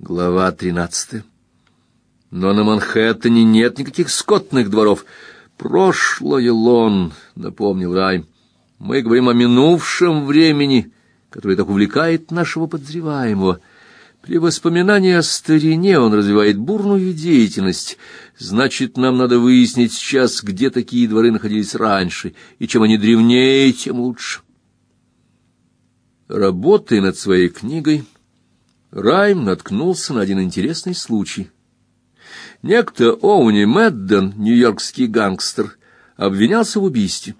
Глава тринадцатая. Но на Манхэттене нет никаких скотных дворов. Прошлое, Лон, — напомнил Райм. Мы говорим о минувшем времени, которое так увлекает нашего подозреваемого. При воспоминании о старине он развивает бурную деятельность. Значит, нам надо выяснить сейчас, где такие дворы находились раньше, и чем они древнее, тем лучше. Работая над своей книгой, Райм наткнулся на один интересный случай. Некто Оуни Мэдден, нью-йоркский гангстер, обвинялся в убийстве.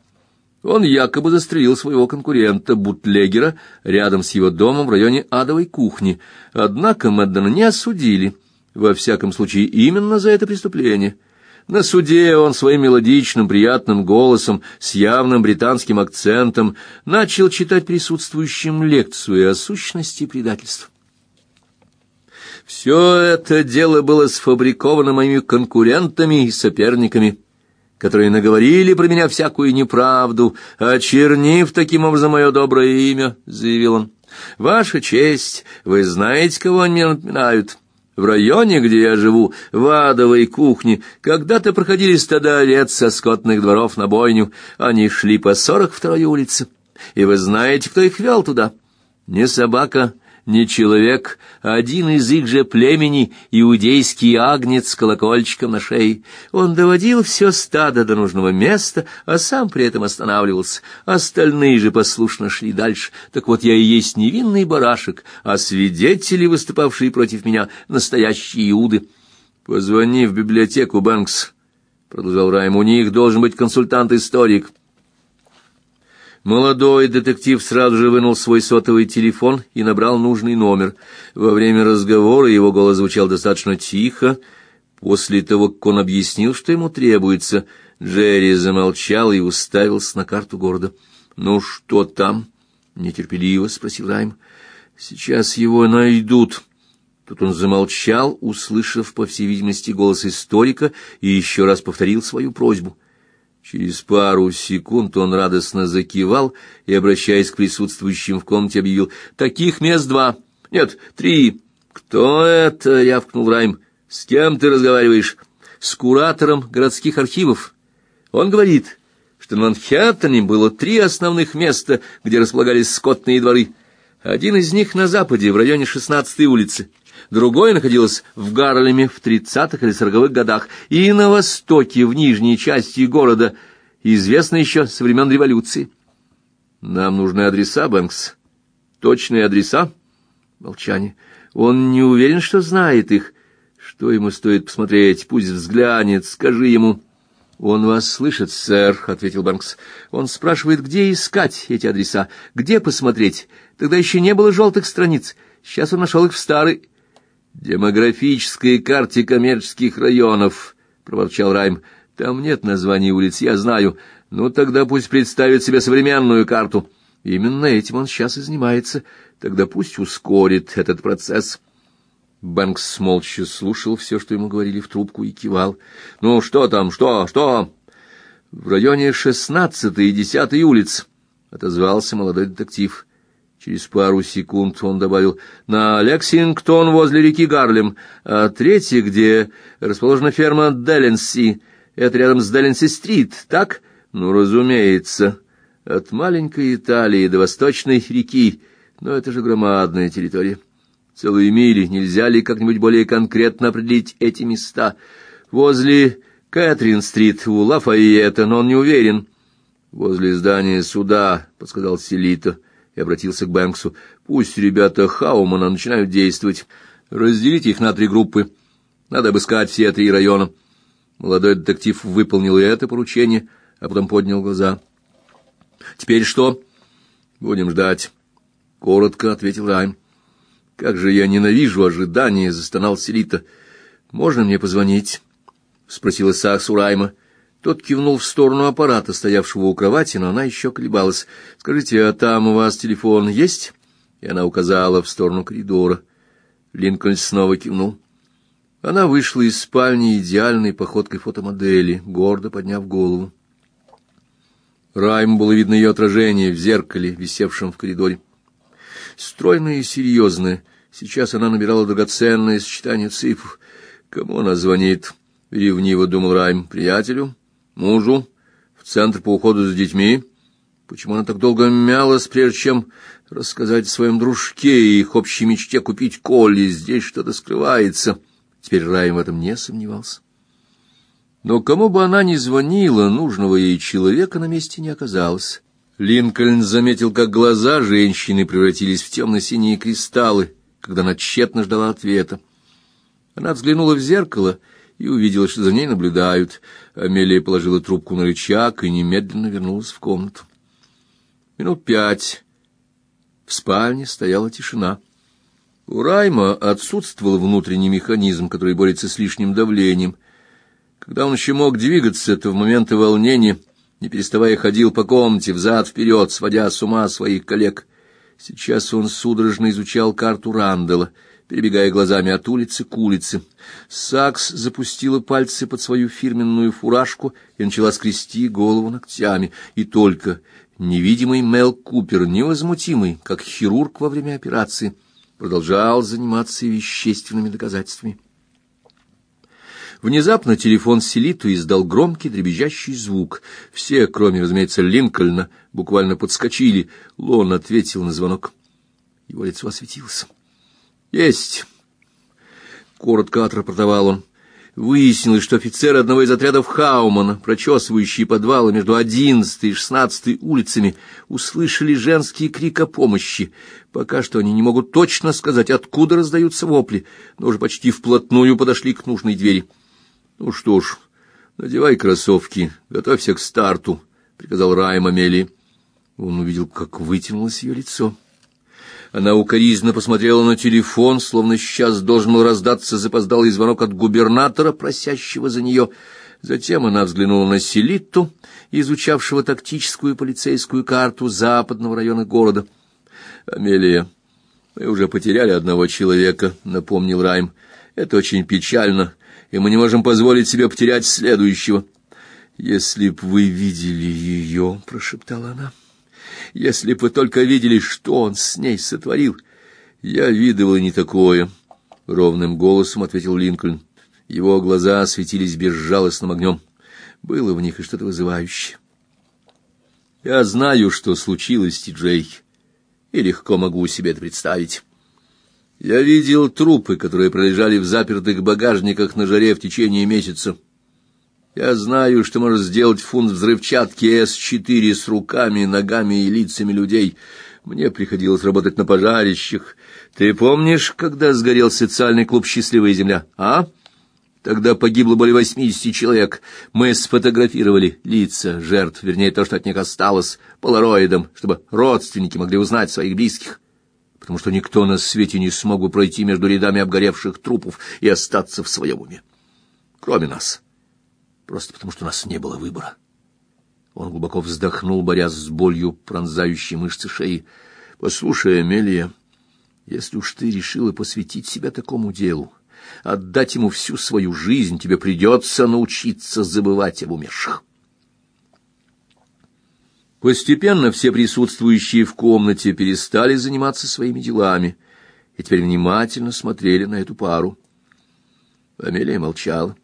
Он якобы застрелил своего конкурента, бутлегера, рядом с его домом в районе адовой кухни. Однако Мэддена не осудили, во всяком случае именно за это преступление. На суде он своим мелодичным, приятным голосом, с явным британским акцентом, начал читать присутствующим лекцию о сущности предательства. Все это дело было сфабриковано моими конкурентами и соперниками, которые наговорили про меня всякую неправду, очернив таким образом мое доброе имя, — заявил он. — Ваша честь, вы знаете, кого они мне напоминают? В районе, где я живу, в адовой кухне, когда-то проходили стада овец со скотных дворов на бойню. Они шли по сорок второй улице. И вы знаете, кто их вел туда? Не собака, не человек, а один из их же племени, иудейский агнец с колокольчиком на шее. Он доводил все стадо до нужного места, а сам при этом останавливался. Остальные же послушно шли дальше. Так вот, я и есть невинный барашек, а свидетели, выступавшие против меня, настоящие иуды. «Позвони в библиотеку, Бэнкс», — продолжал Райм, — «у них должен быть консультант-историк». Молодой детектив сразу же вынул свой сотовый телефон и набрал нужный номер. Во время разговора его голос звучал достаточно тихо. После того, как он объяснил, что ему требуется, Джерри замолчал и уставился на карту города. «Ну что там?» — нетерпеливо спросил Райм. «Сейчас его найдут». Тут он замолчал, услышав, по всей видимости, голос историка, и еще раз повторил свою просьбу — Через пару секунд он радостно закивал и, обращаясь к присутствующим в комнате, объявил «Таких мест два. Нет, три». «Кто это?» — рявкнул Райм. «С кем ты разговариваешь?» «С куратором городских архивов. Он говорит, что на Манхэттене было три основных места, где располагались скотные дворы. Один из них на западе, в районе шестнадцатой улицы другое находилось в Гарлеме в тридцатых или сороковых годах, и на востоке, в нижней части города, известно еще со времен революции. Нам нужны адреса, Бэнкс. Точные адреса? Молчание. Он не уверен, что знает их. Что ему стоит посмотреть? Пусть взглянет, скажи ему. Он вас слышит, сэр, ответил Бэнкс. Он спрашивает, где искать эти адреса, где посмотреть. Тогда еще не было желтых страниц. Сейчас он нашел их в старой демографической карте коммерческих районов, проворчал Райм. Там нет названий улиц, я знаю. Ну тогда пусть представит себе современную карту. Именно этим он сейчас и занимается. Тогда пусть ускорит этот процесс. Бэнкс молча слушал все, что ему говорили в трубку, и кивал. «Ну, что там, что, что?» «В районе шестнадцатой и десятой улиц», — отозвался молодой детектив. Через пару секунд он добавил «на Лексингтон возле реки Гарлем, а третий, где расположена ферма Делленси, это рядом с Делленси-стрит, так? Ну, разумеется, от маленькой Италии до восточной реки, но это же громадная территория. Целые мили, нельзя ли как-нибудь более конкретно определить эти места? Возле Кэтрин-стрит у Лафайета, но он не уверен». «Возле здания суда», — подсказал Селито, — и обратился к Бэнксу. «Пусть ребята Хаумана начинают действовать. Разделите их на три группы. Надо обыскать все три района». Молодой детектив выполнил и это поручение, а потом поднял глаза. «Теперь что?» «Будем ждать», — коротко ответил Райм. «Как же я ненавижу ожидания!» — застонал Селита. «Можно мне позвонить?» — спросил Исаак Сурайма. Тот кивнул в сторону аппарата, стоявшего у кровати, но она еще колебалась. «Скажите, а там у вас телефон есть?» И она указала в сторону коридора. Линкольн снова кивнул. Она вышла из спальни идеальной походкой фотомодели, гордо подняв голову. Райм было видно ее отражение в зеркале, висевшем в коридоре. Стройная и серьезная, Сейчас она набирала драгоценное сочетание цифр. Кому она звонит? Ревниво думал Райм. Приятелю? Мужу? В центр по уходу за детьми? Почему она так долго мялась, прежде чем рассказать о своем дружке и их общей мечте купить Колли? Здесь что-то скрывается. Теперь Райм в этом не сомневался. Но кому бы она ни звонила, нужного ей человека на месте не оказалось. Линкольн заметил, как глаза женщины превратились в темно-синие кристаллы, когда она тщетно ждала ответа. Она взглянула в зеркало и увидела, что за ней наблюдают. Амелия положила трубку на рычаг и немедленно вернулась в комнату. Минут пять в спальне стояла тишина. У Райма отсутствовал внутренний механизм, который борется с лишним давлением — когда он еще мог двигаться, то в моменты волнения, не переставая, ходил по комнате взад-вперед, сводя с ума своих коллег. Сейчас он судорожно изучал карту Рандела, перебегая глазами от улицы к улице. Сакс запустила пальцы под свою фирменную фуражку и начала скрести голову ногтями. И только невидимый Мел Купер, невозмутимый, как хирург во время операции, продолжал заниматься вещественными доказательствами. Внезапно телефон Селиту издал громкий дребезжащий звук. Все, кроме, разумеется, Линкольна, буквально подскочили. Лон ответил на звонок. Его лицо осветилось. «Есть!» — коротко отрапортовал он. Выяснилось, что офицеры одного из отрядов Хаумана, прочесывающие подвалы между одиннадцатой и шестнадцатой улицами, услышали женский крик о помощи. Пока что они не могут точно сказать, откуда раздаются вопли, но уже почти вплотную подошли к нужной двери. Ну что ж, надевай кроссовки, готовься к старту, приказал Райм Амелии. Он увидел, как вытянулось ее лицо. Она укоризненно посмотрела на телефон, словно сейчас должен был раздаться запоздалый звонок от губернатора, просящего за нее. Затем она взглянула на Селитту, изучавшего тактическую полицейскую карту западного района города. «Амелия, мы уже потеряли одного человека», — напомнил Райм. «Это очень печально и мы не можем позволить себе потерять следующего. Если б вы видели ее, прошептала она. Если б вы только видели, что он с ней сотворил. Я видывал не такое, ровным голосом ответил Линкольн. Его глаза светились безжалостным огнем. Было в них и что-то вызывающее. Я знаю, что случилось, Ти-Джей, и легко могу себе это представить. Я видел трупы, которые пролежали в запертых багажниках на жаре в течение месяца. Я знаю, что может сделать фунт взрывчатки С-4 с руками, ногами и лицами людей. Мне приходилось работать на пожарищах. Ты помнишь, когда сгорел социальный клуб «Счастливая земля», а? Тогда погибло более восьмидесяти человек. Мы сфотографировали лица жертв, вернее, то, что от них осталось, полароидом, чтобы родственники могли узнать своих близких потому что никто на свете не смог бы пройти между рядами обгоревших трупов и остаться в своем уме. Кроме нас. Просто потому, что у нас не было выбора. Он глубоко вздохнул, борясь с болью, пронзающей мышцы шеи. «Послушай, Амелия, если уж ты решила посвятить себя такому делу, отдать ему всю свою жизнь, тебе придется научиться забывать об умерших». Постепенно все присутствующие в комнате перестали заниматься своими делами и теперь внимательно смотрели на эту пару. Амелия молчала.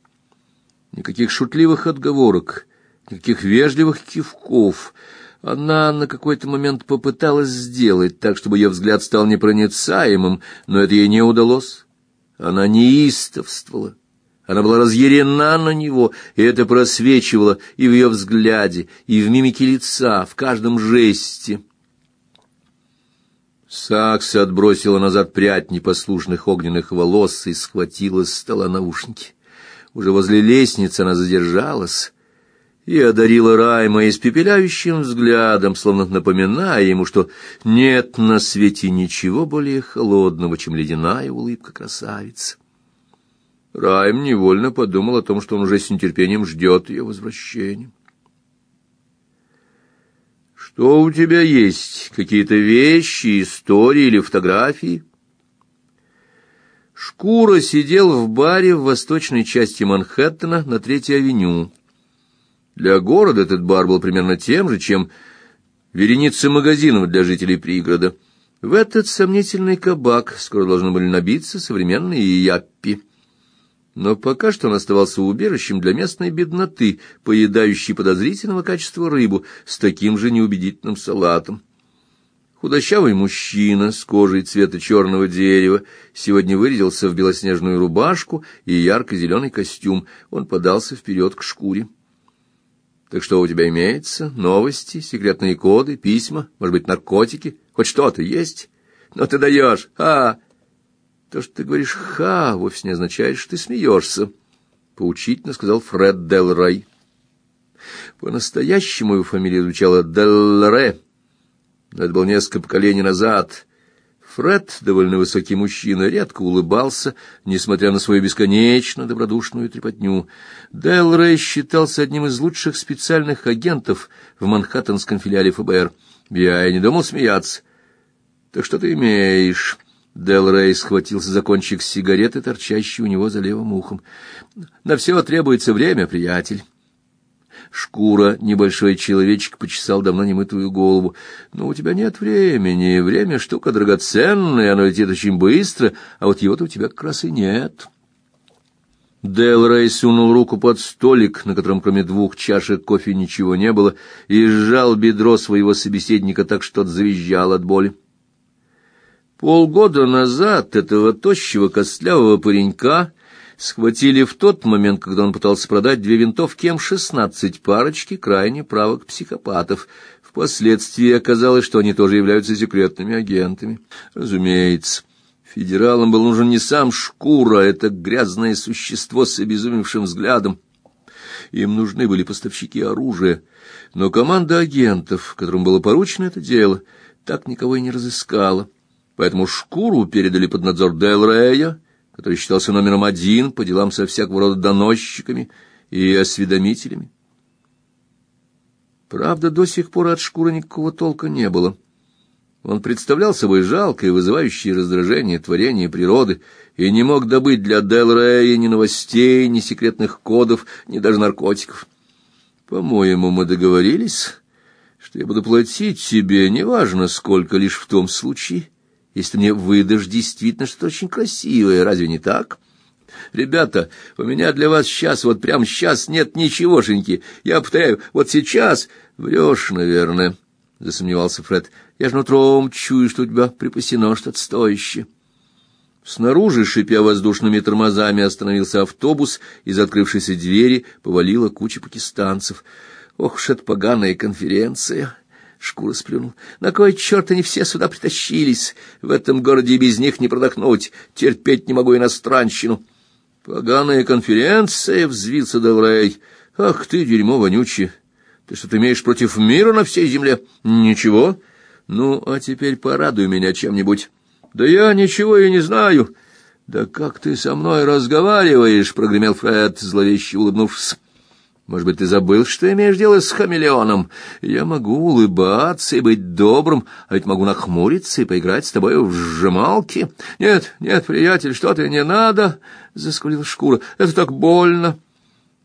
Никаких шутливых отговорок, никаких вежливых кивков. Она на какой-то момент попыталась сделать так, чтобы ее взгляд стал непроницаемым, но это ей не удалось. Она неистовствовала. Она была разъярена на него, и это просвечивало и в ее взгляде, и в мимике лица, в каждом жесте. Сакс отбросила назад прядь непослушных огненных волос и схватила с стола наушники. Уже возле лестницы она задержалась и одарила Райма испепеляющим взглядом, словно напоминая ему, что нет на свете ничего более холодного, чем ледяная улыбка красавицы. Райм невольно подумал о том, что он уже с нетерпением ждет ее возвращения. Что у тебя есть? Какие-то вещи, истории или фотографии? Шкура сидел в баре в восточной части Манхэттена на Третьей авеню. Для города этот бар был примерно тем же, чем вереница магазинов для жителей пригорода. В этот сомнительный кабак скоро должны были набиться современные яппи. Но пока что он оставался убежищем для местной бедноты, поедающей подозрительного качества рыбу с таким же неубедительным салатом. Худощавый мужчина с кожей цвета черного дерева сегодня вырядился в белоснежную рубашку и ярко-зеленый костюм. Он подался вперед к шкуре. Так что у тебя имеется? Новости, секретные коды, письма, может быть, наркотики? Хоть что-то есть? Но ты даешь. А, то, что ты говоришь «ха», вовсе не означает, что ты смеешься. Поучительно сказал Фред Делрай. По-настоящему его фамилия звучала Делре. Это было несколько поколений назад. Фред, довольно высокий мужчина, редко улыбался, несмотря на свою бесконечно добродушную трепотню. Дэл Рэй считался одним из лучших специальных агентов в манхэттенском филиале ФБР. Я и не думал смеяться. Так что ты имеешь? Дэл Рэй схватился за кончик сигареты, торчащей у него за левым ухом. На все требуется время, приятель. Шкура, небольшой человечек, почесал давно немытую голову. «Но у тебя нет времени. Время — штука драгоценная, оно летит очень быстро, а вот его-то у тебя как раз и нет». Дэл Рэй сунул руку под столик, на котором кроме двух чашек кофе ничего не было, и сжал бедро своего собеседника так, что тот завизжал от боли. Полгода назад этого тощего костлявого паренька схватили в тот момент, когда он пытался продать две винтовки М-16 парочки крайне правых психопатов. Впоследствии оказалось, что они тоже являются секретными агентами. Разумеется, федералам был нужен не сам Шкура, это грязное существо с обезумевшим взглядом. Им нужны были поставщики оружия, но команда агентов, которым было поручено это дело, так никого и не разыскала. Поэтому Шкуру передали под надзор Делрея, который считался номером один по делам со всякого рода доносчиками и осведомителями. Правда, до сих пор от шкуры никакого толка не было. Он представлял собой жалкое, вызывающее раздражение творение природы и не мог добыть для Делрея ни новостей, ни секретных кодов, ни даже наркотиков. По-моему, мы договорились, что я буду платить тебе, неважно сколько, лишь в том случае, если мне выдашь действительно что-то очень красивое, разве не так? Ребята, у меня для вас сейчас, вот прямо сейчас нет ничегошеньки. Я повторяю, вот сейчас... Врешь, наверное, — засомневался Фред. Я же нутром чую, что у тебя припасено что-то стоящее. Снаружи, шипя воздушными тормозами, остановился автобус, из открывшейся двери повалила куча пакистанцев. Ох уж поганая конференция! Шкура сплюнул. На кой черт они все сюда притащились? В этом городе и без них не продохнуть. Терпеть не могу иностранщину. Поганая конференция, взвился Делрей. Ах ты, дерьмо вонючее. Ты что-то имеешь против мира на всей земле? Ничего. Ну, а теперь порадуй меня чем-нибудь. Да я ничего и не знаю. Да как ты со мной разговариваешь, прогремел Фред, зловеще улыбнувшись. Может быть, ты забыл, что имеешь дело с хамелеоном? Я могу улыбаться и быть добрым, а ведь могу нахмуриться и поиграть с тобой в сжималки. Нет, нет, приятель, что ты, не надо, — заскулила шкура. Это так больно.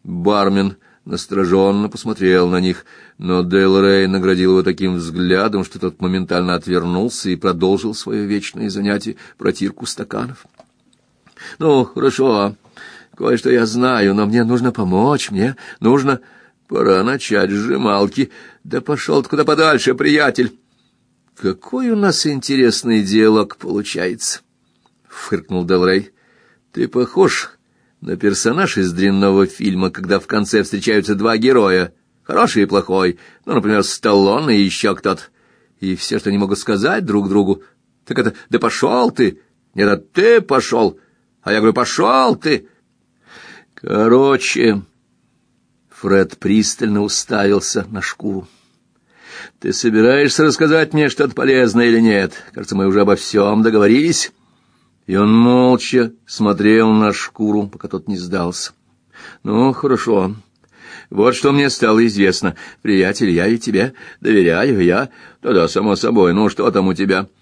Бармен настороженно посмотрел на них, но Дейл Рэй наградил его таким взглядом, что тот моментально отвернулся и продолжил свое вечное занятие протирку стаканов. — Ну, хорошо, Кое-что я знаю, но мне нужно помочь, мне нужно... Пора начать сжималки. Да пошел ты куда подальше, приятель. Какой у нас интересный диалог получается, — фыркнул Делрей. Ты похож на персонаж из дрянного фильма, когда в конце встречаются два героя, хороший и плохой, ну, например, Сталлоне и еще кто-то. И все, что они могут сказать друг другу, так это «да пошел ты!» «Нет, а ты пошел!» А я говорю «пошел ты!» Короче, Фред пристально уставился на шкуру. Ты собираешься рассказать мне что-то полезное или нет? Кажется, мы уже обо всем договорились. И он молча смотрел на шкуру, пока тот не сдался. Ну, хорошо. Вот что мне стало известно. Приятель, я и тебе доверяю, я... Да-да, само собой. Ну, что там у тебя? —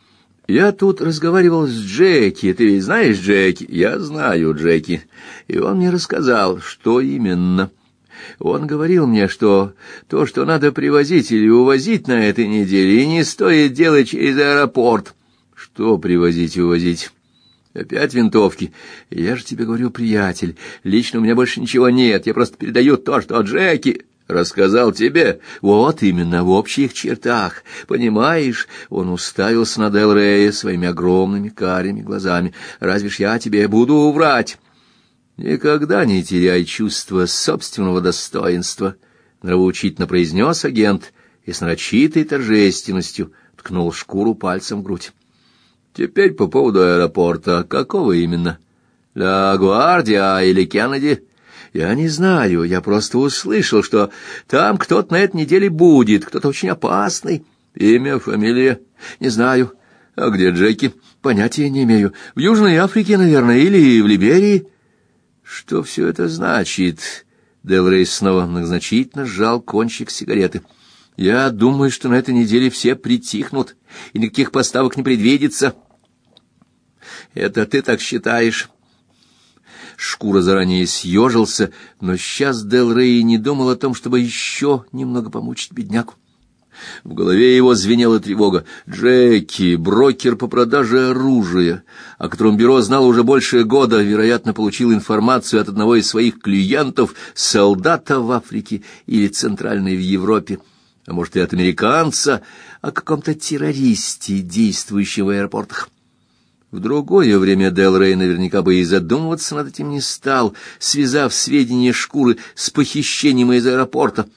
я тут разговаривал с Джеки. Ты ведь знаешь Джеки? Я знаю Джеки. И он мне рассказал, что именно. Он говорил мне, что то, что надо привозить или увозить на этой неделе, и не стоит делать через аэропорт, Что привозить и увозить? Опять винтовки. Я же тебе говорю, приятель, лично у меня больше ничего нет. Я просто передаю то, что Джеки рассказал тебе. Вот именно в общих чертах. Понимаешь? Он уставился на Дел Рея своими огромными карими глазами. Разве ж я тебе буду врать? Никогда не теряй чувство собственного достоинства, нравоучительно произнес агент и с нарочитой торжественностью ткнул шкуру пальцем в грудь. Теперь по поводу аэропорта. Какого именно? Ла Гвардия или Кеннеди? Я не знаю, я просто услышал, что там кто-то на этой неделе будет, кто-то очень опасный. Имя, фамилия? Не знаю. А где Джеки? Понятия не имею. В Южной Африке, наверное, или в Либерии. Что все это значит? Делрей снова многозначительно сжал кончик сигареты. Я думаю, что на этой неделе все притихнут, и никаких поставок не предвидится. Это ты так считаешь? Шкура заранее съежился, но сейчас Дел Рей не думал о том, чтобы еще немного помучить бедняку. В голове его звенела тревога. Джеки, брокер по продаже оружия, о котором бюро знало уже больше года, вероятно, получил информацию от одного из своих клиентов, солдата в Африке или центральной в Европе, а может и от американца, о каком-то террористе, действующем в аэропортах. В другое время Делрей наверняка бы и задумываться над этим не стал, связав сведения шкуры с похищением из аэропорта.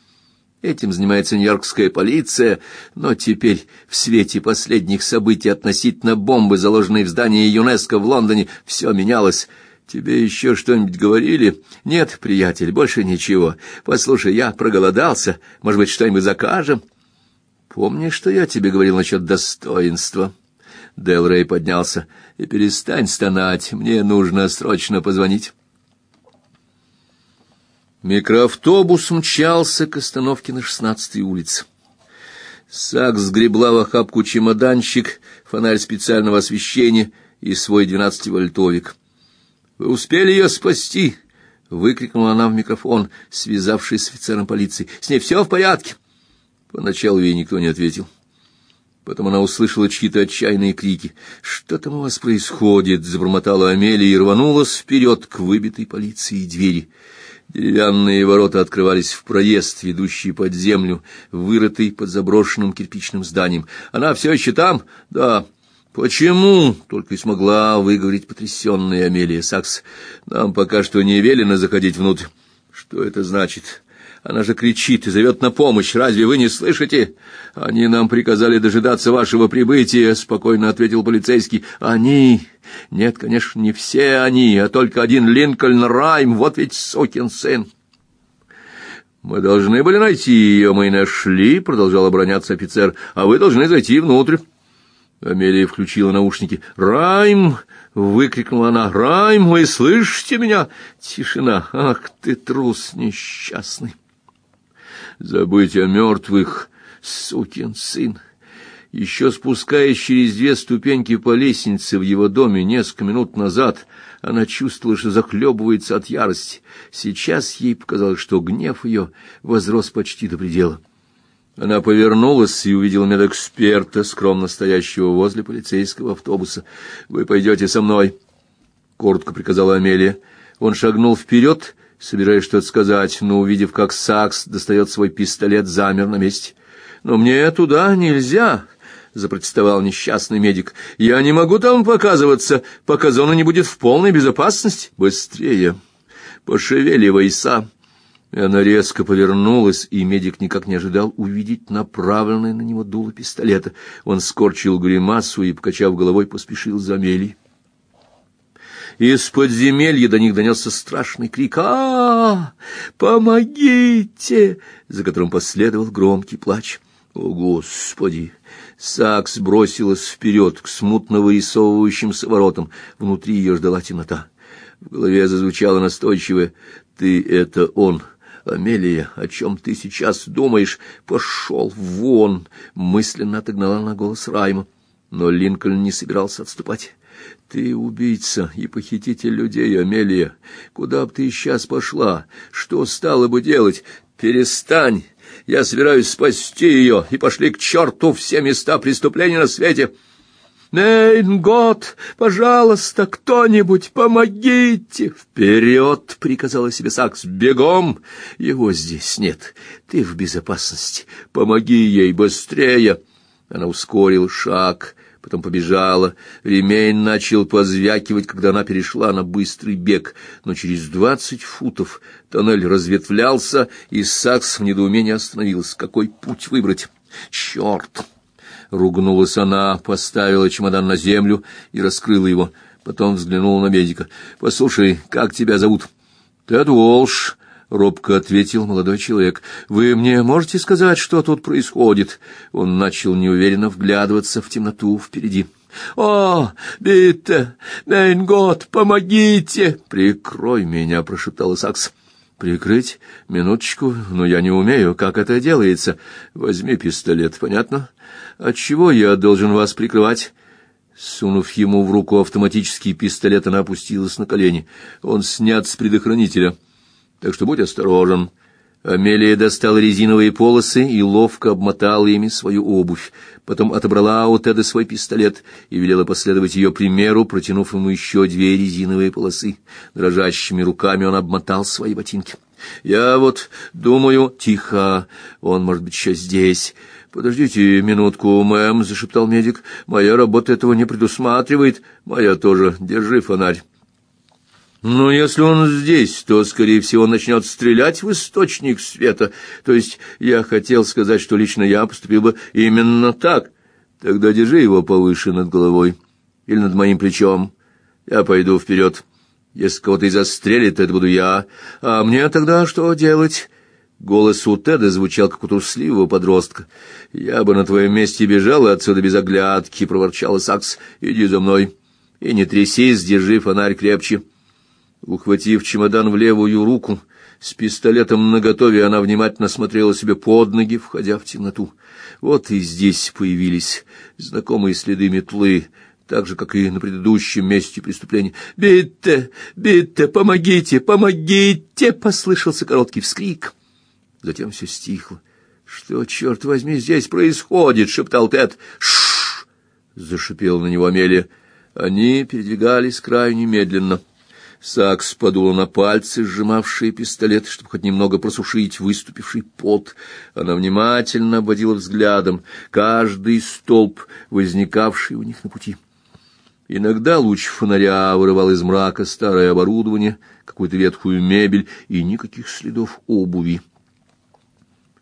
Этим занимается нью-йоркская полиция, но теперь в свете последних событий относительно бомбы, заложенной в здании ЮНЕСКО в Лондоне, все менялось. Тебе еще что-нибудь говорили? Нет, приятель, больше ничего. Послушай, я проголодался. Может быть, что-нибудь закажем? Помнишь, что я тебе говорил насчет достоинства? Делрей поднялся. И перестань стонать, мне нужно срочно позвонить. Микроавтобус мчался к остановке на шестнадцатой улице. Сакс сгребла в охапку чемоданчик, фонарь специального освещения и свой двенадцативольтовик. «Вы успели ее спасти?» — выкрикнула она в микрофон, связавшись с офицером полиции. «С ней все в порядке?» Поначалу ей никто не ответил. Потом она услышала чьи-то отчаянные крики. «Что там у вас происходит?» — забормотала Амелия и рванулась вперед к выбитой полиции двери. Деревянные ворота открывались в проезд, ведущий под землю, вырытый под заброшенным кирпичным зданием. «Она все еще там?» «Да». «Почему?» — только и смогла выговорить потрясенная Амелия Сакс. «Нам пока что не велено заходить внутрь». «Что это значит?» Она же кричит и зовет на помощь. Разве вы не слышите? Они нам приказали дожидаться вашего прибытия, спокойно ответил полицейский. Они? Нет, конечно, не все они, а только один Линкольн Райм. Вот ведь сукин сын. Мы должны были найти ее, мы и нашли, продолжал обороняться офицер. А вы должны зайти внутрь. Амелия включила наушники. «Райм!» — выкрикнула она. «Райм, вы слышите меня?» Тишина. «Ах ты, трус несчастный!» Забыть о мертвых, сукин сын. Еще спускаясь через две ступеньки по лестнице в его доме несколько минут назад, она чувствовала, что захлебывается от ярости. Сейчас ей показалось, что гнев ее возрос почти до предела. Она повернулась и увидела медэксперта, скромно стоящего возле полицейского автобуса. «Вы пойдете со мной», — коротко приказала Амелия. Он шагнул вперед собираясь что-то сказать, но, увидев, как Сакс достает свой пистолет, замер на месте. «Но мне туда нельзя!» — запротестовал несчастный медик. «Я не могу там показываться, пока зона не будет в полной безопасности. Быстрее! Пошевеливайся!» И она резко повернулась, и медик никак не ожидал увидеть направленное на него дуло пистолета. Он скорчил гримасу и, покачав головой, поспешил за Мелией. Из подземелья до них донесся страшный крик а, Помогите!» за которым последовал громкий плач. «О, Господи!» Сакс бросилась вперед к смутно вырисовывающимся воротам. Внутри ее ждала темнота. В голове зазвучало настойчивое «Ты — это он!» «Амелия, о чем ты сейчас думаешь? Пошел вон!» Мысленно отогнала на голос Райма. Но Линкольн не собирался отступать. Ты убийца и похититель людей, Амелия. Куда бы ты сейчас пошла? Что стала бы делать? Перестань. Я собираюсь спасти ее, и пошли к черту все места преступления на свете. Нейнгот, пожалуйста, кто-нибудь, помогите!» «Вперед!» — приказала себе Сакс. «Бегом! Его здесь нет. Ты в безопасности. Помоги ей быстрее!» Она ускорила шаг потом побежала. Ремень начал позвякивать, когда она перешла на быстрый бег, но через двадцать футов тоннель разветвлялся, и Сакс в недоумении остановился. Какой путь выбрать? Черт! Ругнулась она, поставила чемодан на землю и раскрыла его. Потом взглянула на медика. «Послушай, как тебя зовут?» «Тед Уолш», — робко ответил молодой человек. «Вы мне можете сказать, что тут происходит?» Он начал неуверенно вглядываться в темноту впереди. «О, Битте, Мейнгот, помогите!» «Прикрой меня!» — прошептала Сакс. «Прикрыть? Минуточку, но я не умею, как это делается. Возьми пистолет, понятно? Отчего я должен вас прикрывать?» Сунув ему в руку автоматический пистолет, она опустилась на колени. Он снят с предохранителя, так что будь осторожен. Амелия достала резиновые полосы и ловко обмотала ими свою обувь. Потом отобрала у Теда свой пистолет и велела последовать ее примеру, протянув ему еще две резиновые полосы. Дрожащими руками он обмотал свои ботинки. «Я вот думаю...» «Тихо! Он, может быть, еще здесь!» «Подождите минутку, мэм», — зашептал медик. «Моя работа этого не предусматривает. Моя тоже. Держи фонарь». Но если он здесь, то, скорее всего, начнет стрелять в источник света. То есть я хотел сказать, что лично я поступил бы именно так. Тогда держи его повыше над головой или над моим плечом. Я пойду вперед. Если кого-то и застрелит, это буду я. А мне тогда что делать?» Голос у Теда звучал, как у трусливого подростка. «Я бы на твоем месте бежала отсюда без оглядки», — проворчала Сакс. «Иди за мной. И не трясись, держи фонарь крепче». Ухватив чемодан в левую руку, с пистолетом наготове она внимательно смотрела себе под ноги, входя в темноту. Вот и здесь появились знакомые следы метлы, так же, как и на предыдущем месте преступления. «Битте! Битте! Помогите! Помогите!» — послышался короткий вскрик. Затем все стихло. «Что, черт возьми, здесь происходит?» — шептал Тед. «Ш-ш-ш!» — зашипела на него Амелия. Они передвигались крайне медленно. Сакс подула на пальцы, сжимавшие пистолет, чтобы хоть немного просушить выступивший пот. Она внимательно обводила взглядом каждый столб, возникавший у них на пути. Иногда луч фонаря вырывал из мрака старое оборудование, какую-то ветхую мебель и никаких следов обуви.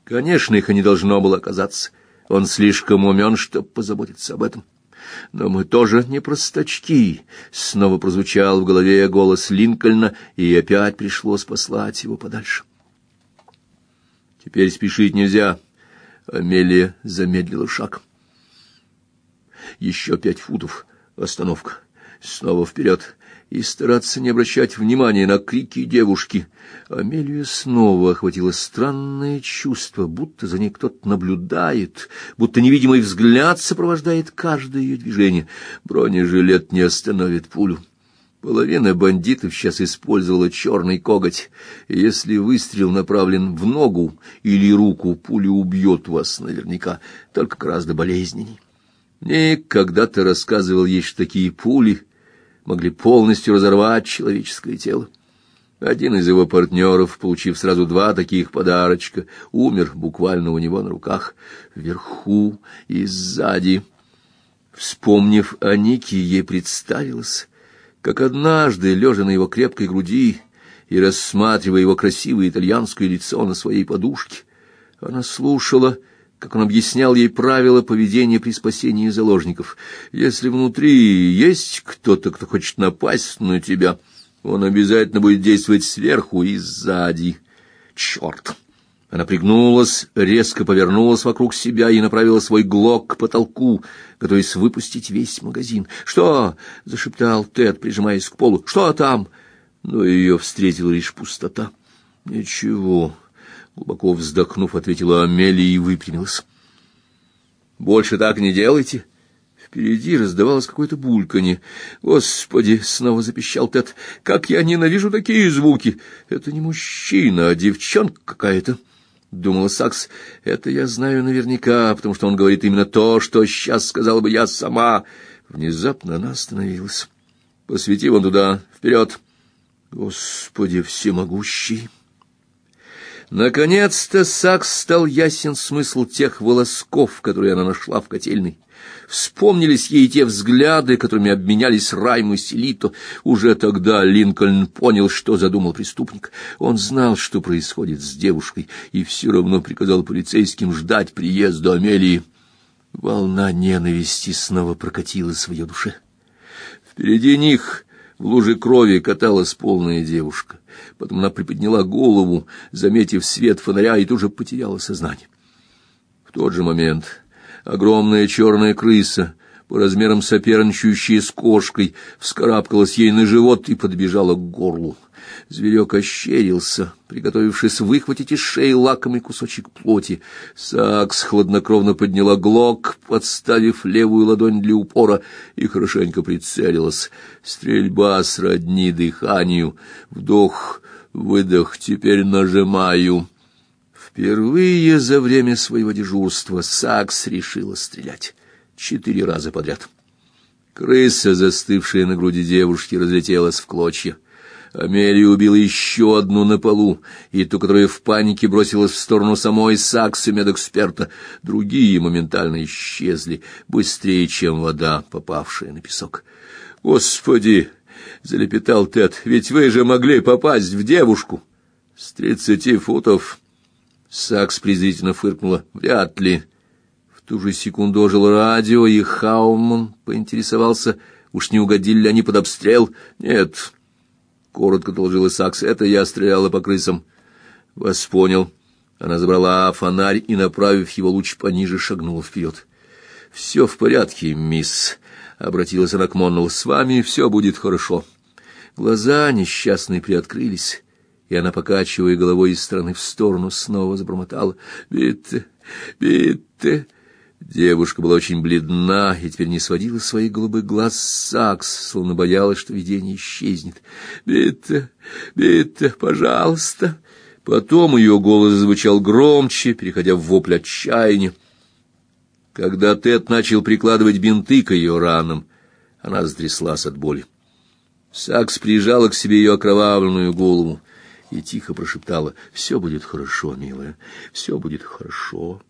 Конечно, их и не должно было оказаться. Он слишком умен, чтобы позаботиться об этом. Но мы тоже не простачки. Снова прозвучал в голове голос Линкольна, и опять пришлось послать его подальше. Теперь спешить нельзя. Амелия замедлила шаг. Еще пять футов. Остановка. Снова вперед и стараться не обращать внимания на крики девушки. Амелию снова охватило странное чувство, будто за ней кто-то наблюдает, будто невидимый взгляд сопровождает каждое ее движение. Бронежилет не остановит пулю. Половина бандитов сейчас использовала черный коготь. если выстрел направлен в ногу или руку, пуля убьет вас наверняка, только гораздо болезненней. Ник когда-то рассказывал ей, что такие пули могли полностью разорвать человеческое тело. Один из его партнеров, получив сразу два таких подарочка, умер буквально у него на руках, вверху и сзади. Вспомнив о Нике, ей представилось, как однажды, лежа на его крепкой груди и рассматривая его красивое итальянское лицо на своей подушке, она слушала как он объяснял ей правила поведения при спасении заложников. Если внутри есть кто-то, кто хочет напасть на тебя, он обязательно будет действовать сверху и сзади. Черт! Она пригнулась, резко повернулась вокруг себя и направила свой глок к потолку, готовясь выпустить весь магазин. «Что?» — зашептал Тед, прижимаясь к полу. «Что там?» Но ее встретила лишь пустота. «Ничего». Глубоко вздохнув, ответила Амелия и выпрямилась. «Больше так не делайте!» Впереди раздавалось какое-то бульканье. «Господи!» — снова запищал Тед. «Как я ненавижу такие звуки! Это не мужчина, а девчонка какая-то!» — думала Сакс. «Это я знаю наверняка, потому что он говорит именно то, что сейчас сказала бы я сама. Внезапно она остановилась. «Посвети вон туда, вперед!» «Господи всемогущий!» Наконец-то Сакс стал ясен смысл тех волосков, которые она нашла в котельной. Вспомнились ей те взгляды, которыми обменялись Райм и Селито. Уже тогда Линкольн понял, что задумал преступник. Он знал, что происходит с девушкой, и все равно приказал полицейским ждать приезда Амелии. Волна ненависти снова прокатилась в ее душе. Впереди них в луже крови каталась полная девушка. Потом она приподняла голову, заметив свет фонаря, и тут же потеряла сознание. В тот же момент огромная черная крыса, по размерам соперничающая с кошкой, вскарабкалась ей на живот и подбежала к горлу. Зверек ощерился, приготовившись выхватить из шеи лакомый кусочек плоти. Сакс хладнокровно подняла глок, подставив левую ладонь для упора, и хорошенько прицелилась. Стрельба сродни дыханию. Вдох, выдох, теперь нажимаю. Впервые за время своего дежурства Сакс решила стрелять. Четыре раза подряд. Крыса, застывшая на груди девушки, разлетелась в клочья. Амелия убила еще одну на полу, и ту, которая в панике бросилась в сторону самой Саксы медэксперта. Другие моментально исчезли, быстрее, чем вода, попавшая на песок. «Господи!» — залепетал Тед. «Ведь вы же могли попасть в девушку!» «С тридцати футов!» Сакс презрительно фыркнула. «Вряд ли!» В ту же секунду ожил радио, и Хауман поинтересовался, уж не угодили ли они под обстрел. «Нет!» — коротко доложила Сакс. — Это я стреляла по крысам. — Вас понял. Она забрала фонарь и, направив его луч пониже, шагнула вперед. — Все в порядке, мисс, — обратилась она к Моннелл. — С вами все будет хорошо. Глаза несчастной приоткрылись, и она, покачивая головой из стороны в сторону, снова забормотала. — Битте, битте... Девушка была очень бледна и теперь не сводила своих голубых глаз с Сакс, словно боялась, что видение исчезнет. «Битта, Битта, пожалуйста!» Потом ее голос звучал громче, переходя в вопль отчаяния. Когда Тед начал прикладывать бинты к ее ранам, она затряслась от боли. Сакс прижала к себе ее окровавленную голову и тихо прошептала «Все будет хорошо, милая, все будет хорошо».